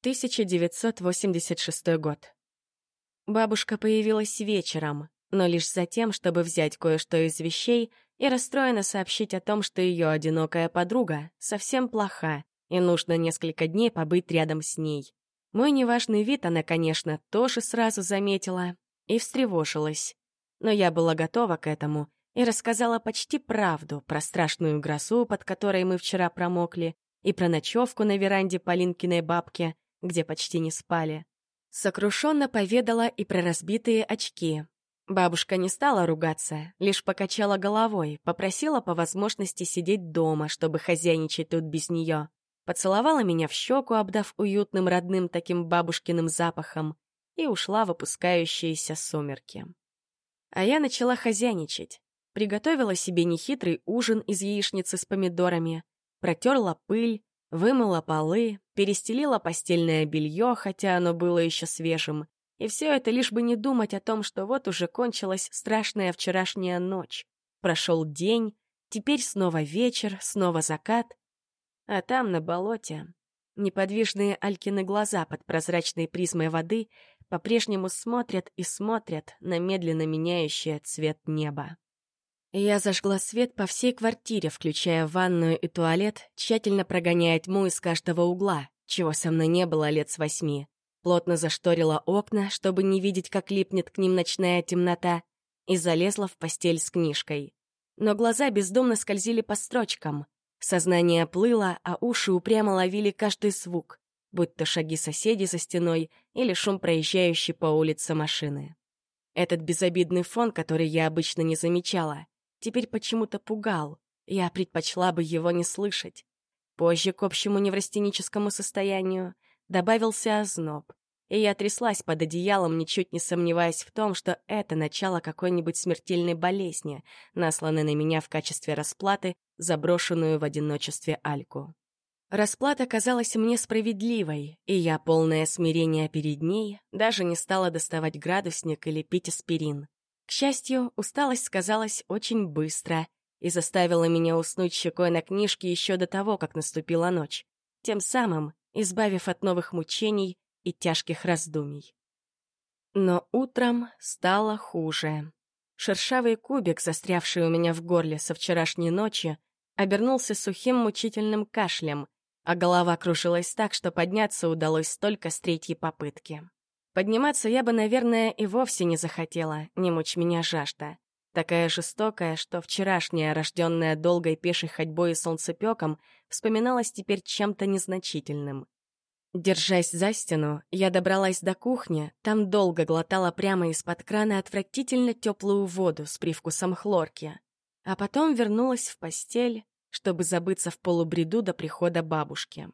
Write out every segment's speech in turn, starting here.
1986 год. Бабушка появилась вечером, но лишь за тем, чтобы взять кое-что из вещей и расстроенно сообщить о том, что ее одинокая подруга совсем плоха, и нужно несколько дней побыть рядом с ней. Мой неважный вид она, конечно, тоже сразу заметила и встревожилась. Но я была готова к этому и рассказала почти правду про страшную грозу, под которой мы вчера промокли, и про ночевку на веранде Полинкиной бабки, где почти не спали. Сокрушенно поведала и про разбитые очки. Бабушка не стала ругаться, лишь покачала головой, попросила по возможности сидеть дома, чтобы хозяйничать тут без нее. Поцеловала меня в щеку, обдав уютным родным таким бабушкиным запахом, и ушла в опускающиеся сумерки. А я начала хозяйничать. Приготовила себе нехитрый ужин из яичницы с помидорами, протерла пыль, Вымыла полы, перестелила постельное белье, хотя оно было еще свежим. И все это лишь бы не думать о том, что вот уже кончилась страшная вчерашняя ночь. Прошел день, теперь снова вечер, снова закат. А там, на болоте, неподвижные Алькины глаза под прозрачной призмой воды по-прежнему смотрят и смотрят на медленно меняющее цвет неба. Я зажгла свет по всей квартире, включая ванную и туалет, тщательно прогоняя тьму из каждого угла, чего со мной не было лет с восьми. Плотно зашторила окна, чтобы не видеть, как липнет к ним ночная темнота, и залезла в постель с книжкой. Но глаза бездомно скользили по строчкам. Сознание плыло, а уши упрямо ловили каждый звук, будь то шаги соседей за стеной или шум проезжающей по улице машины. Этот безобидный фон, который я обычно не замечала, теперь почему-то пугал. Я предпочла бы его не слышать. Позже к общему неврастеническому состоянию добавился озноб, и я тряслась под одеялом, ничуть не сомневаясь в том, что это начало какой-нибудь смертельной болезни, насланной на меня в качестве расплаты, заброшенную в одиночестве Альку. Расплата казалась мне справедливой, и я, полное смирения перед ней, даже не стала доставать градусник или пить аспирин. К счастью, усталость сказалась очень быстро и заставила меня уснуть щекой на книжке еще до того, как наступила ночь, тем самым избавив от новых мучений и тяжких раздумий. Но утром стало хуже. Шершавый кубик, застрявший у меня в горле со вчерашней ночи, обернулся сухим мучительным кашлем, а голова кружилась так, что подняться удалось только с третьей попытки. Подниматься я бы, наверное, и вовсе не захотела, не мучь меня жажда. Такая жестокая, что вчерашняя, рожденная долгой пешей ходьбой и солнцепеком, вспоминалась теперь чем-то незначительным. Держась за стену, я добралась до кухни, там долго глотала прямо из-под крана отвратительно теплую воду с привкусом хлорки. А потом вернулась в постель, чтобы забыться в полубреду до прихода бабушки.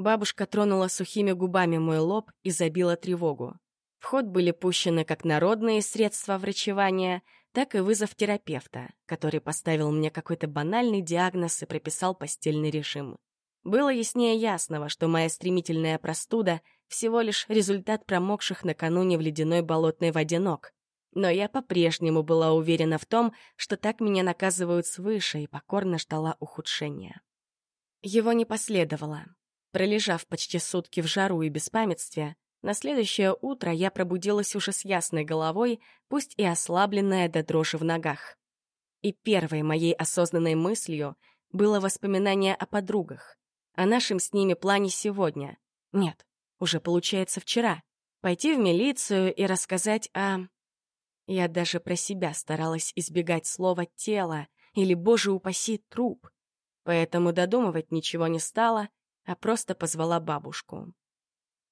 Бабушка тронула сухими губами мой лоб и забила тревогу. В ход были пущены как народные средства врачевания, так и вызов терапевта, который поставил мне какой-то банальный диагноз и прописал постельный режим. Было яснее ясного, что моя стремительная простуда — всего лишь результат промокших накануне в ледяной болотной воде. Но я по-прежнему была уверена в том, что так меня наказывают свыше, и покорно ждала ухудшения. Его не последовало. Пролежав почти сутки в жару и беспамятстве, на следующее утро я пробудилась уже с ясной головой, пусть и ослабленная до дрожи в ногах. И первой моей осознанной мыслью было воспоминание о подругах, о нашем с ними плане сегодня. Нет, уже получается вчера. Пойти в милицию и рассказать о... Я даже про себя старалась избегать слова «тело» или, боже упаси, труп. Поэтому додумывать ничего не стала — а просто позвала бабушку.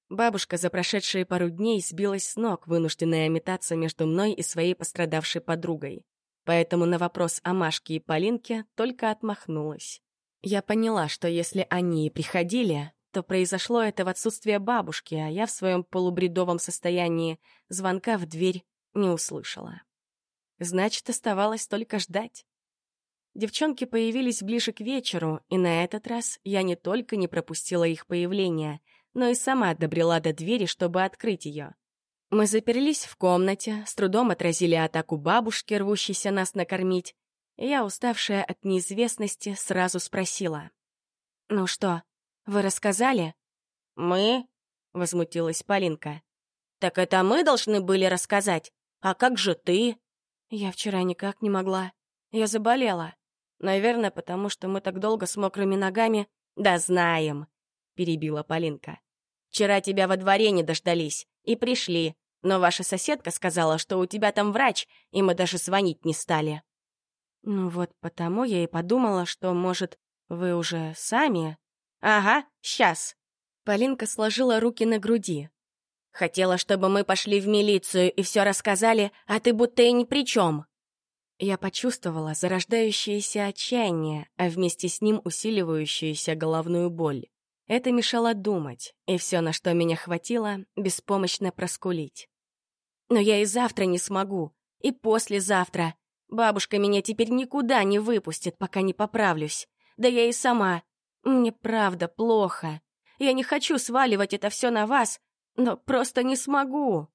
Бабушка за прошедшие пару дней сбилась с ног, вынужденная метаться между мной и своей пострадавшей подругой. Поэтому на вопрос о Машке и Полинке только отмахнулась. Я поняла, что если они и приходили, то произошло это в отсутствие бабушки, а я в своем полубредовом состоянии звонка в дверь не услышала. Значит, оставалось только ждать. Девчонки появились ближе к вечеру, и на этот раз я не только не пропустила их появление, но и сама добрела до двери, чтобы открыть ее. Мы заперлись в комнате, с трудом отразили атаку бабушки, рвущейся нас накормить, и я, уставшая от неизвестности, сразу спросила. «Ну что, вы рассказали?» «Мы?» — возмутилась Полинка. «Так это мы должны были рассказать? А как же ты?» «Я вчера никак не могла. Я заболела. Наверное, потому что мы так долго с мокрыми ногами...» «Да знаем», — перебила Полинка. «Вчера тебя во дворе не дождались и пришли, но ваша соседка сказала, что у тебя там врач, и мы даже звонить не стали». «Ну вот потому я и подумала, что, может, вы уже сами?» «Ага, сейчас». Полинка сложила руки на груди. «Хотела, чтобы мы пошли в милицию и все рассказали, а ты будто и ни при чем». Я почувствовала зарождающееся отчаяние, а вместе с ним усиливающуюся головную боль. Это мешало думать, и все, на что меня хватило, беспомощно проскулить. Но я и завтра не смогу, и послезавтра. Бабушка меня теперь никуда не выпустит, пока не поправлюсь. Да я и сама. Мне правда плохо. Я не хочу сваливать это все на вас, но просто не смогу.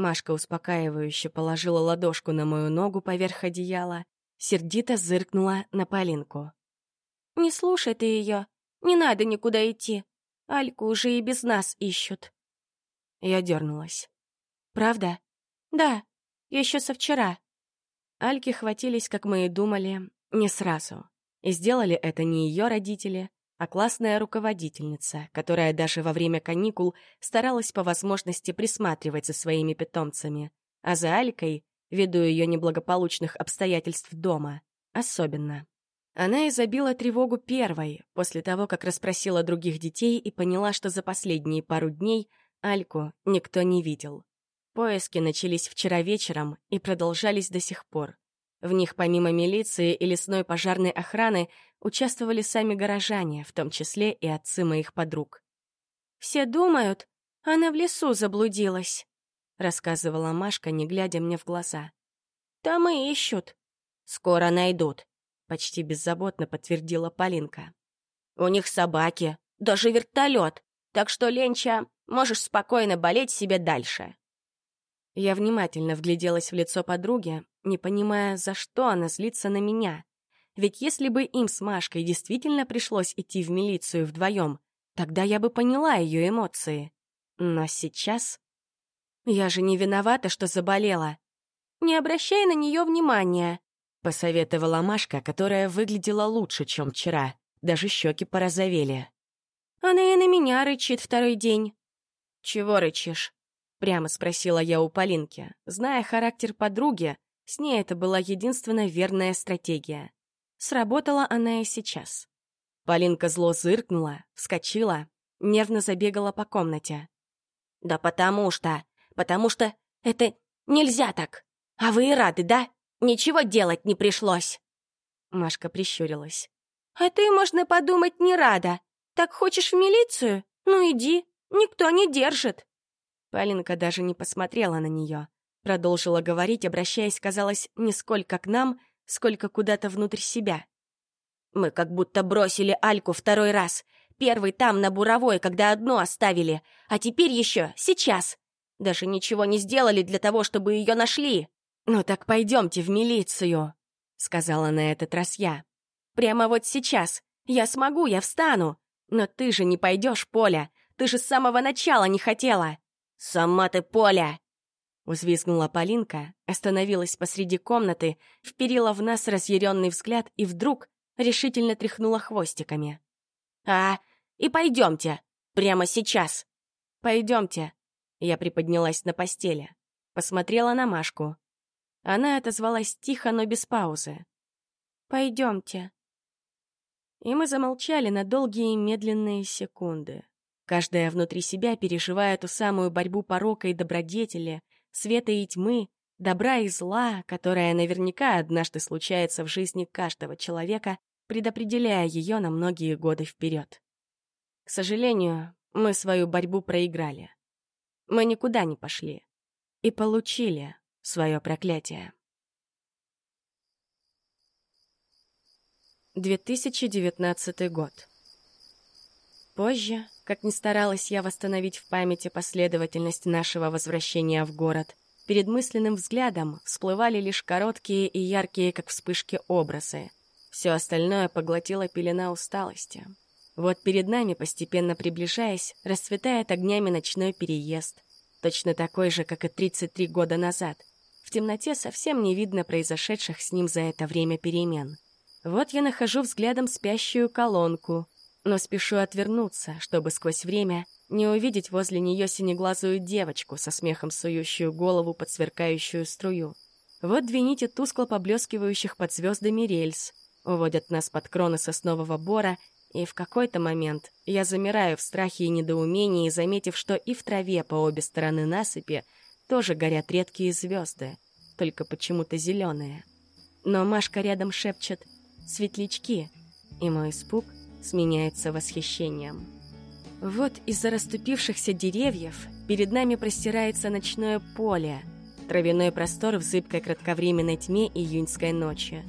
Машка успокаивающе положила ладошку на мою ногу поверх одеяла, сердито зыркнула на Полинку. «Не слушай ты ее. Не надо никуда идти. Альку уже и без нас ищут». Я дернулась. «Правда?» «Да, еще со вчера». Альки хватились, как мы и думали, не сразу. И сделали это не ее родители, а классная руководительница, которая даже во время каникул старалась по возможности присматривать за своими питомцами, а за Алькой, ввиду ее неблагополучных обстоятельств дома, особенно. Она изобила тревогу первой, после того, как расспросила других детей и поняла, что за последние пару дней Альку никто не видел. Поиски начались вчера вечером и продолжались до сих пор. В них помимо милиции и лесной пожарной охраны участвовали сами горожане, в том числе и отцы моих подруг. «Все думают, она в лесу заблудилась», — рассказывала Машка, не глядя мне в глаза. «Там и ищут». «Скоро найдут», — почти беззаботно подтвердила Полинка. «У них собаки, даже вертолет, так что, Ленча, можешь спокойно болеть себе дальше». Я внимательно вгляделась в лицо подруги, не понимая, за что она злится на меня. Ведь если бы им с Машкой действительно пришлось идти в милицию вдвоем, тогда я бы поняла ее эмоции. Но сейчас... Я же не виновата, что заболела. Не обращай на нее внимания, — посоветовала Машка, которая выглядела лучше, чем вчера. Даже щеки порозовели. Она и на меня рычит второй день. Чего рычишь? Прямо спросила я у Полинки. Зная характер подруги, с ней это была единственная верная стратегия. Сработала она и сейчас. Полинка зло зыркнула, вскочила, нервно забегала по комнате. «Да потому что... Потому что это нельзя так! А вы и рады, да? Ничего делать не пришлось!» Машка прищурилась. «А ты, можно подумать, не рада. Так хочешь в милицию? Ну иди, никто не держит!» Полинка даже не посмотрела на нее. Продолжила говорить, обращаясь, казалось, не сколько к нам, сколько куда-то внутрь себя. «Мы как будто бросили Альку второй раз. Первый там, на Буровой, когда одну оставили. А теперь еще, сейчас. Даже ничего не сделали для того, чтобы ее нашли. Ну так пойдемте в милицию», — сказала на этот раз я. «Прямо вот сейчас. Я смогу, я встану. Но ты же не пойдешь, Поля. Ты же с самого начала не хотела». «Сама ты, Поля!» Взвизгнула Полинка, остановилась посреди комнаты, вперила в нас разъяренный взгляд и вдруг решительно тряхнула хвостиками. «А, и пойдемте! Прямо сейчас!» «Пойдемте!» Я приподнялась на постели. Посмотрела на Машку. Она отозвалась тихо, но без паузы. «Пойдемте!» И мы замолчали на долгие медленные секунды каждая внутри себя переживая ту самую борьбу порока и добродетели, света и тьмы, добра и зла, которая наверняка однажды случается в жизни каждого человека, предопределяя ее на многие годы вперед. К сожалению, мы свою борьбу проиграли. Мы никуда не пошли и получили свое проклятие. 2019 год. Позже, как ни старалась я восстановить в памяти последовательность нашего возвращения в город, перед мысленным взглядом всплывали лишь короткие и яркие, как вспышки, образы. Все остальное поглотила пелена усталости. Вот перед нами, постепенно приближаясь, расцветает огнями ночной переезд. Точно такой же, как и 33 года назад. В темноте совсем не видно произошедших с ним за это время перемен. Вот я нахожу взглядом спящую колонку, но спешу отвернуться, чтобы сквозь время не увидеть возле нее синеглазую девочку со смехом сующую голову под сверкающую струю. Вот две нити тускло поблескивающих под звездами рельс уводят нас под кроны соснового бора, и в какой-то момент я замираю в страхе и недоумении, заметив, что и в траве по обе стороны насыпи тоже горят редкие звезды, только почему-то зеленые. Но Машка рядом шепчет «светлячки», и мой испуг сменяется восхищением. Вот из-за расступившихся деревьев перед нами простирается ночное поле, травяной простор в зыбкой кратковременной тьме июньской ночи.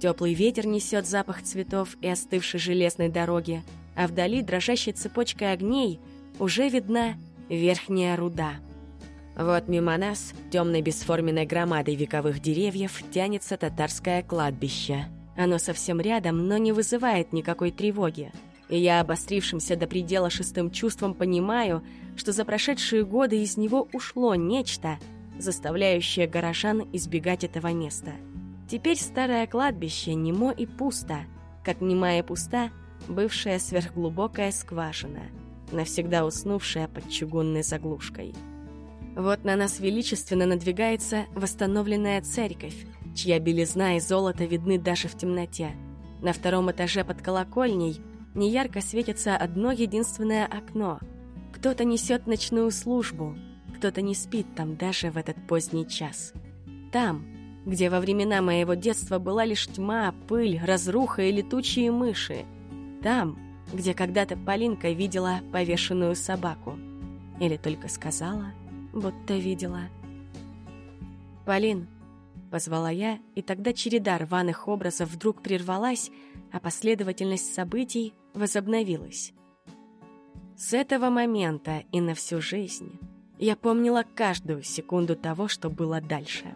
Теплый ветер несет запах цветов и остывшей железной дороги, а вдали дрожащей цепочкой огней уже видна верхняя руда. Вот мимо нас, темной бесформенной громадой вековых деревьев, тянется татарское кладбище. Оно совсем рядом, но не вызывает никакой тревоги. И я, обострившимся до предела шестым чувством, понимаю, что за прошедшие годы из него ушло нечто, заставляющее горожан избегать этого места — Теперь старое кладбище немо и пусто, как немая пуста бывшая сверхглубокая скважина, навсегда уснувшая под чугунной заглушкой. Вот на нас величественно надвигается восстановленная церковь, чья белизна и золото видны даже в темноте. На втором этаже под колокольней неярко светится одно единственное окно. Кто-то несет ночную службу, кто-то не спит там даже в этот поздний час. Там, где во времена моего детства была лишь тьма, пыль, разруха и летучие мыши. Там, где когда-то Полинка видела повешенную собаку. Или только сказала, будто видела. «Полин», — позвала я, и тогда череда рваных образов вдруг прервалась, а последовательность событий возобновилась. С этого момента и на всю жизнь я помнила каждую секунду того, что было дальше.